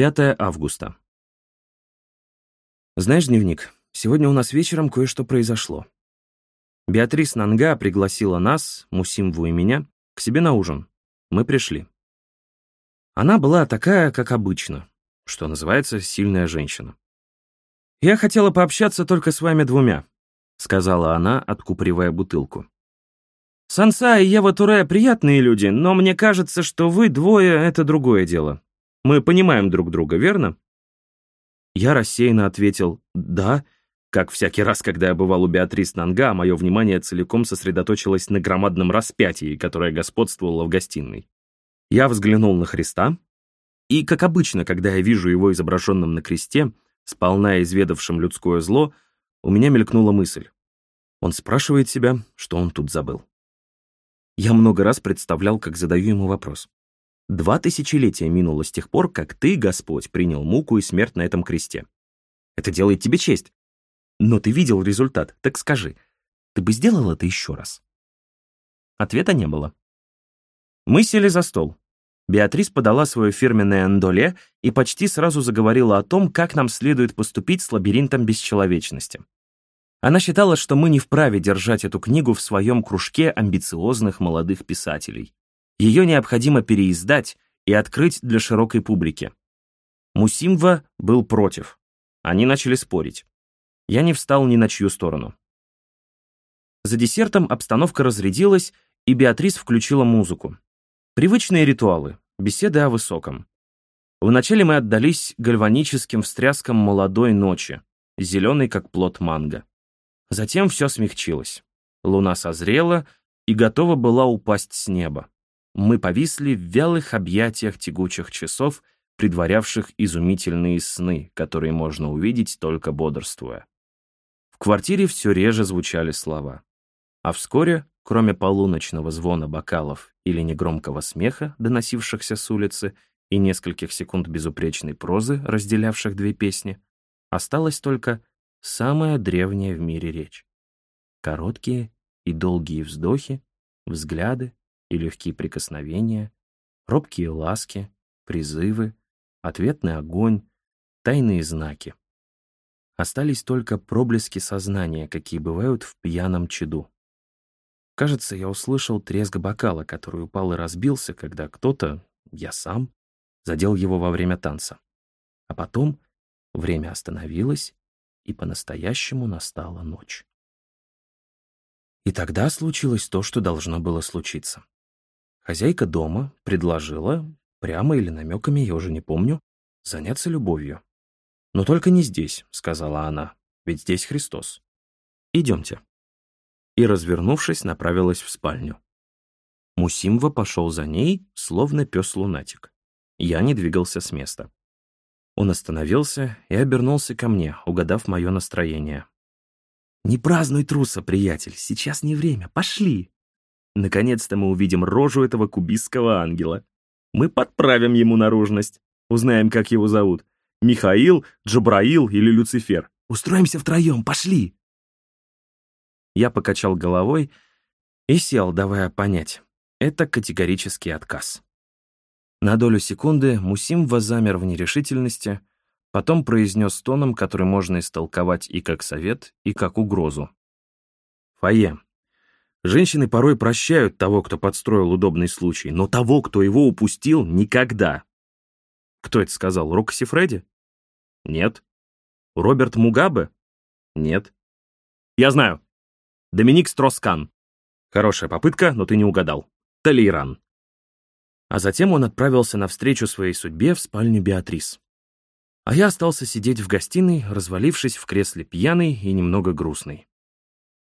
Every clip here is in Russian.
5 августа. Знаешь, дневник, сегодня у нас вечером кое-что произошло. Беатрис Нанга пригласила нас, Мусимву и меня, к себе на ужин. Мы пришли. Она была такая, как обычно, что называется сильная женщина. «Я хотела пообщаться только с вами двумя», — сказала она, откупоривая бутылку. «Санса и Ева Туре приятные люди, но мне кажется, что вы двое — это другое дело. Мы понимаем друг друга, верно?» Я рассеянно ответил «да», как всякий раз, когда я бывал у Беатрис Нанга, мое внимание целиком сосредоточилось на громадном распятии, которое господствовало в гостиной. Я взглянул на Христа, и, как обычно, когда я вижу его изображенным на кресте, сполна изведавшим людское зло, у меня мелькнула мысль. Он спрашивает себя, что он тут забыл. Я много раз представлял, как задаю ему вопрос. Два тысячелетия минуло с тех пор, как ты, Господь, принял муку и смерть на этом кресте. Это делает тебе честь. Но ты видел результат, так скажи, ты бы сделал это еще раз? Ответа не было. Мы сели за стол. Беатрис подала свое фирменное андоле и почти сразу заговорила о том, как нам следует поступить с лабиринтом бесчеловечности. Она считала, что мы не вправе держать эту книгу в своем кружке амбициозных молодых писателей. Ее необходимо переиздать и открыть для широкой публики. Мусимва был против. Они начали спорить. Я не встал ни на чью сторону. За десертом обстановка разрядилась, и Беатрис включила музыку. Привычные ритуалы, беседы о высоком. Вначале мы отдались гальваническим встряскам молодой ночи, зеленой как плод манго. Затем все смягчилось. Луна созрела и готова была упасть с неба. Мы повисли в вялых объятиях тягучих часов, предварявших изумительные сны, которые можно увидеть только бодрствуя. В квартире все реже звучали слова. А вскоре кроме полуночного звона бокалов или негромкого смеха, доносившихся с улицы, и нескольких секунд безупречной прозы, разделявших две песни, осталась только самая древняя в мире речь. Короткие и долгие вздохи, взгляды и легкие прикосновения, робкие ласки, призывы, ответный огонь, тайные знаки. Остались только проблески сознания, какие бывают в пьяном чаду. Кажется, я услышал треск бокала, который упал и разбился, когда кто-то, я сам, задел его во время танца. А потом время остановилось, и по-настоящему настала ночь. И тогда случилось то, что должно было случиться. Хозяйка дома предложила, прямо или намеками, я уже не помню, заняться любовью. «Но только не здесь», — сказала она, — «ведь здесь Христос. Идемте» и, развернувшись, направилась в спальню. Мусимва пошел за ней, словно пес-лунатик. Я не двигался с места. Он остановился и обернулся ко мне, угадав мое настроение. «Не празднуй труса, приятель, сейчас не время, пошли!» Наконец-то мы увидим рожу этого кубистского ангела. Мы подправим ему наружность. Узнаем, как его зовут. Михаил, Джабраил или Люцифер. Устроимся втроем, пошли!» Я покачал головой и сел, давая понять. Это категорический отказ. На долю секунды Мусимва замер в нерешительности, потом произнес тоном, который можно истолковать и как совет, и как угрозу. «Фае, женщины порой прощают того, кто подстроил удобный случай, но того, кто его упустил, никогда». «Кто это сказал, Рокси Фредди?» «Нет». «Роберт Мугабе?» «Нет». «Я знаю», Доминик Строскан. Хорошая попытка, но ты не угадал. Талейран. А затем он отправился навстречу своей судьбе в спальню Беатрис. А я остался сидеть в гостиной, развалившись в кресле пьяный и немного грустный.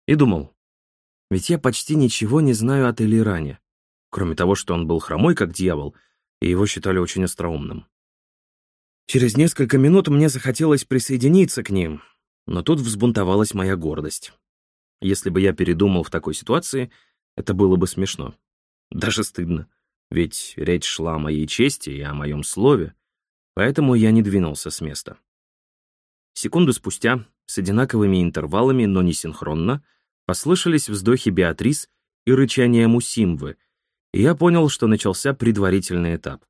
И думал, ведь я почти ничего не знаю о Талейране, кроме того, что он был хромой, как дьявол, и его считали очень остроумным. Через несколько минут мне захотелось присоединиться к ним, но тут взбунтовалась моя гордость. Если бы я передумал в такой ситуации, это было бы смешно. Даже стыдно. Ведь речь шла о моей чести и о моем слове, поэтому я не двинулся с места. Секунду спустя, с одинаковыми интервалами, но не синхронно, послышались вздохи Беатрис и рычание Мусимвы, и я понял, что начался предварительный этап.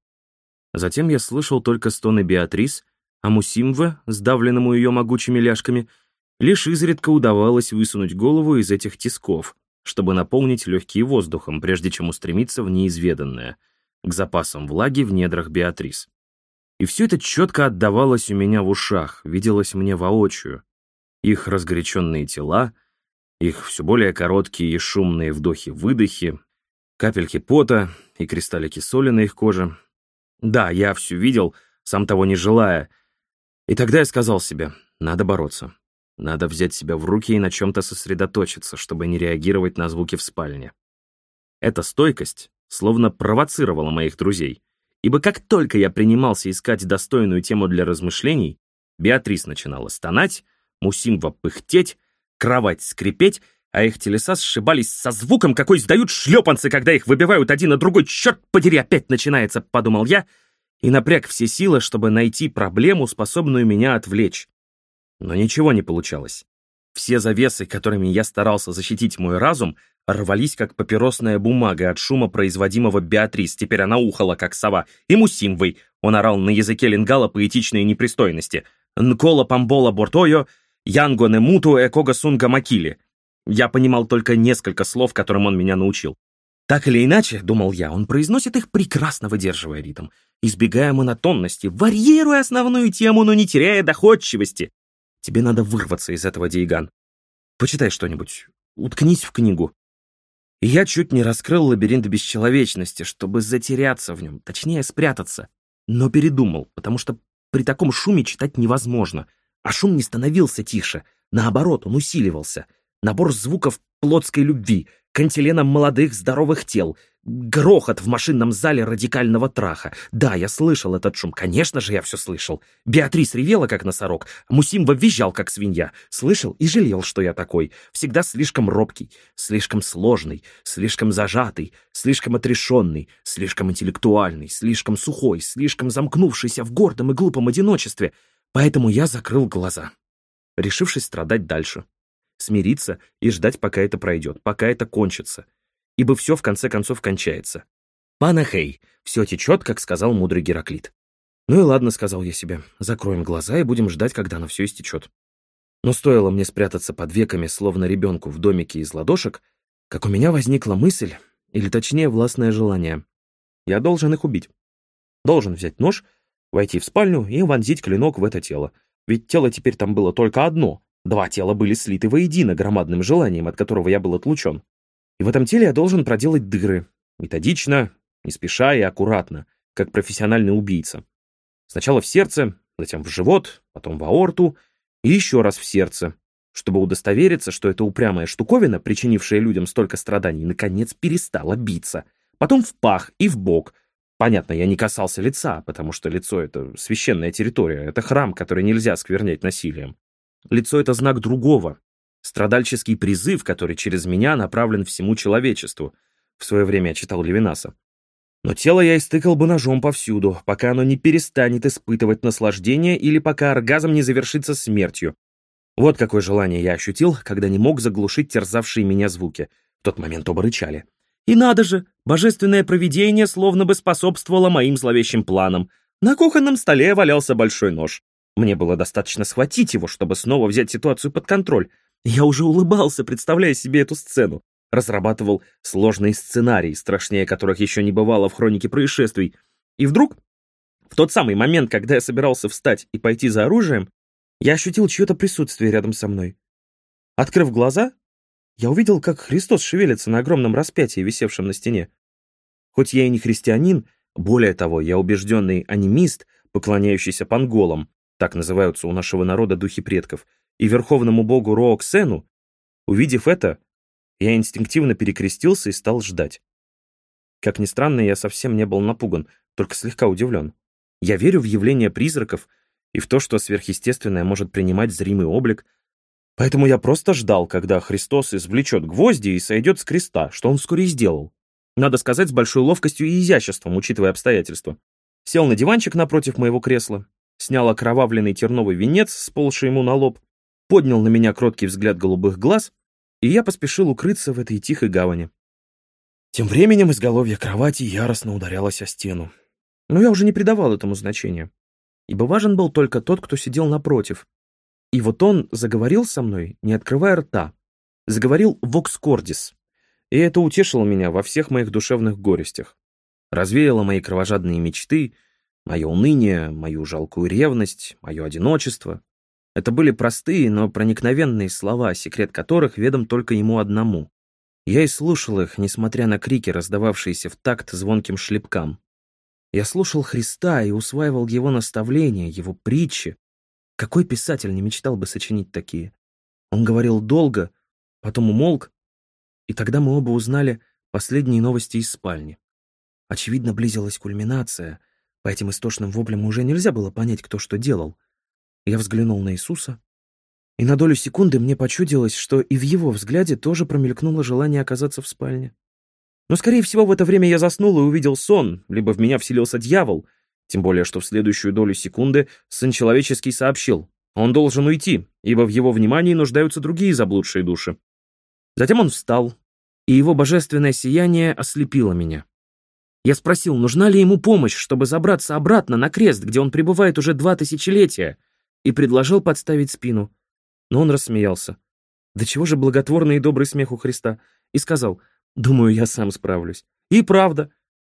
Затем я слышал только стоны Беатрис, а Мусимве, сдавленному ее могучими ляжками, лишь изредка удавалось высунуть голову из этих тисков, чтобы наполнить легкие воздухом, прежде чем устремиться в неизведанное, к запасам влаги в недрах Беатрис. И все это четко отдавалось у меня в ушах, виделось мне воочию. Их разгоряченные тела, их все более короткие и шумные вдохи-выдохи, капельки пота и кристаллики соли на их коже. Да, я все видел, сам того не желая. И тогда я сказал себе, надо бороться. Надо взять себя в руки и на чем-то сосредоточиться, чтобы не реагировать на звуки в спальне. Эта стойкость словно провоцировала моих друзей, ибо как только я принимался искать достойную тему для размышлений, Беатрис начинала стонать, Мусимва пыхтеть, кровать скрипеть, а их телеса сшибались со звуком, какой издают шлепанцы, когда их выбивают один на другой. Черт подери, опять начинается, подумал я, и напряг все силы, чтобы найти проблему, способную меня отвлечь. Но ничего не получалось. Все завесы, которыми я старался защитить мой разум, рвались, как папиросная бумага от шума, производимого Беатрис. Теперь она ухала, как сова. И Мусимвой. Он орал на языке лингала поэтичные непристойности. «Нкола памбола бортойо», «Янго немуту экога сунга макили». Я понимал только несколько слов, которым он меня научил. Так или иначе, думал я, он произносит их, прекрасно выдерживая ритм, избегая монотонности, варьируя основную тему, но не теряя доходчивости. Тебе надо вырваться из этого, Дейган. Почитай что-нибудь, уткнись в книгу. И я чуть не раскрыл лабиринт бесчеловечности, чтобы затеряться в нем, точнее спрятаться. Но передумал, потому что при таком шуме читать невозможно. А шум не становился тише, наоборот, он усиливался. Набор звуков плотской любви, кантиленом молодых здоровых тел, грохот в машинном зале радикального траха. Да, я слышал этот шум, конечно же, я все слышал. Беатрис ревела, как носорог, Мусимба визжал, как свинья. Слышал и жалел, что я такой. Всегда слишком робкий, слишком сложный, слишком зажатый, слишком отрешенный, слишком интеллектуальный, слишком сухой, слишком замкнувшийся в гордом и глупом одиночестве. Поэтому я закрыл глаза, решившись страдать дальше смириться и ждать, пока это пройдет, пока это кончится. Ибо все в конце концов кончается. Панахей, все течет, как сказал мудрый Гераклит. Ну и ладно, сказал я себе, закроем глаза и будем ждать, когда оно все истечет. Но стоило мне спрятаться под веками, словно ребенку в домике из ладошек, как у меня возникла мысль, или точнее властное желание. Я должен их убить. Должен взять нож, войти в спальню и вонзить клинок в это тело. Ведь тело теперь там было только одно, Два тела были слиты воедино громадным желанием, от которого я был отлучен. И в этом теле я должен проделать дыры. Методично, не спеша и аккуратно, как профессиональный убийца. Сначала в сердце, затем в живот, потом в аорту и еще раз в сердце, чтобы удостовериться, что эта упрямая штуковина, причинившая людям столько страданий, наконец перестала биться. Потом в пах и в бок. Понятно, я не касался лица, потому что лицо — это священная территория, это храм, который нельзя сквернять насилием. Лицо — это знак другого. Страдальческий призыв, который через меня направлен всему человечеству. В свое время я читал Левинаса. Но тело я истыкал бы ножом повсюду, пока оно не перестанет испытывать наслаждение или пока оргазм не завершится смертью. Вот какое желание я ощутил, когда не мог заглушить терзавшие меня звуки. В тот момент оба рычали. И надо же, божественное провидение словно бы способствовало моим зловещим планам. На кухонном столе валялся большой нож. Мне было достаточно схватить его, чтобы снова взять ситуацию под контроль. Я уже улыбался, представляя себе эту сцену. Разрабатывал сложный сценарий, страшнее которых еще не бывало в хронике происшествий. И вдруг, в тот самый момент, когда я собирался встать и пойти за оружием, я ощутил чье-то присутствие рядом со мной. Открыв глаза, я увидел, как Христос шевелится на огромном распятии, висевшем на стене. Хоть я и не христианин, более того, я убежденный анимист, поклоняющийся панголам, так называются у нашего народа духи предков, и верховному богу Рооксену, увидев это, я инстинктивно перекрестился и стал ждать. Как ни странно, я совсем не был напуган, только слегка удивлен. Я верю в явление призраков и в то, что сверхъестественное может принимать зримый облик, поэтому я просто ждал, когда Христос извлечет гвозди и сойдет с креста, что он вскоре и сделал. Надо сказать, с большой ловкостью и изяществом, учитывая обстоятельства. Сел на диванчик напротив моего кресла, снял окровавленный терновый венец, сползший ему на лоб, поднял на меня кроткий взгляд голубых глаз, и я поспешил укрыться в этой тихой гавани. Тем временем изголовье кровати яростно ударялось о стену. Но я уже не придавал этому значения, ибо важен был только тот, кто сидел напротив. И вот он заговорил со мной, не открывая рта. Заговорил «вокс кордис». И это утешило меня во всех моих душевных горестях. Развеяло мои кровожадные мечты, мое уныние, мою жалкую ревность, мое одиночество. Это были простые, но проникновенные слова, секрет которых ведом только ему одному. Я и слушал их, несмотря на крики, раздававшиеся в такт звонким шлепкам. Я слушал Христа и усваивал его наставления, его притчи. Какой писатель не мечтал бы сочинить такие? Он говорил долго, потом умолк, и тогда мы оба узнали последние новости из спальни. Очевидно, близилась кульминация. По этим истошным воплям уже нельзя было понять, кто что делал. Я взглянул на Иисуса, и на долю секунды мне почудилось, что и в его взгляде тоже промелькнуло желание оказаться в спальне. Но, скорее всего, в это время я заснул и увидел сон, либо в меня вселился дьявол, тем более, что в следующую долю секунды сын человеческий сообщил, он должен уйти, ибо в его внимании нуждаются другие заблудшие души. Затем он встал, и его божественное сияние ослепило меня. Я спросил, нужна ли ему помощь, чтобы забраться обратно на крест, где он пребывает уже два тысячелетия, и предложил подставить спину. Но он рассмеялся. Да чего же благотворный и добрый смех у Христа, и сказал, Думаю, я сам справлюсь. И правда.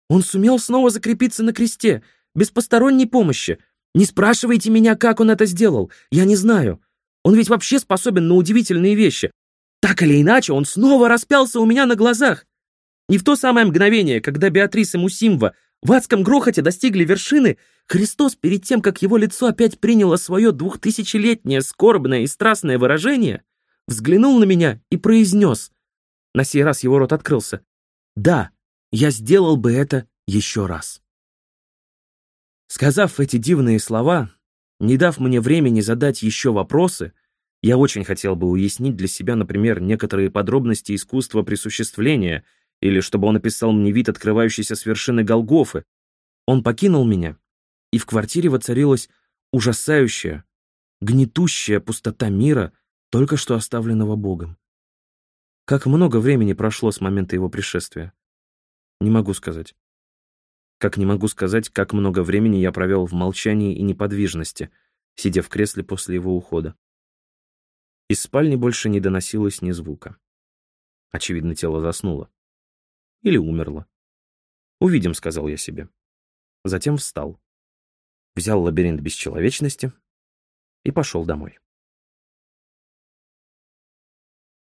Он сумел снова закрепиться на кресте, без посторонней помощи. Не спрашивайте меня, как он это сделал. Я не знаю. Он ведь вообще способен на удивительные вещи. Так или иначе, он снова распялся у меня на глазах. И в то самое мгновение, когда Беатрис и Мусимва в адском грохоте достигли вершины, Христос, перед тем, как его лицо опять приняло свое двухтысячелетнее скорбное и страстное выражение, взглянул на меня и произнес — на сей раз его рот открылся. «Да, я сделал бы это еще раз». Сказав эти дивные слова, не дав мне времени задать еще вопросы, я очень хотел бы уяснить для себя, например, некоторые подробности искусства присуществления, или чтобы он описал мне вид, открывающийся с вершины Голгофы. Он покинул меня, и в квартире воцарилась ужасающая, гнетущая пустота мира, только что оставленного Богом. Как много времени прошло с момента его пришествия? Не могу сказать. Как не могу сказать, как много времени я провел в молчании и неподвижности, сидя в кресле после его ухода. Из спальни больше не доносилось ни звука. Очевидно, тело заснуло. Или умерло. «Увидим», — сказал я себе. Затем встал. Взял лабиринт бесчеловечности и пошел домой.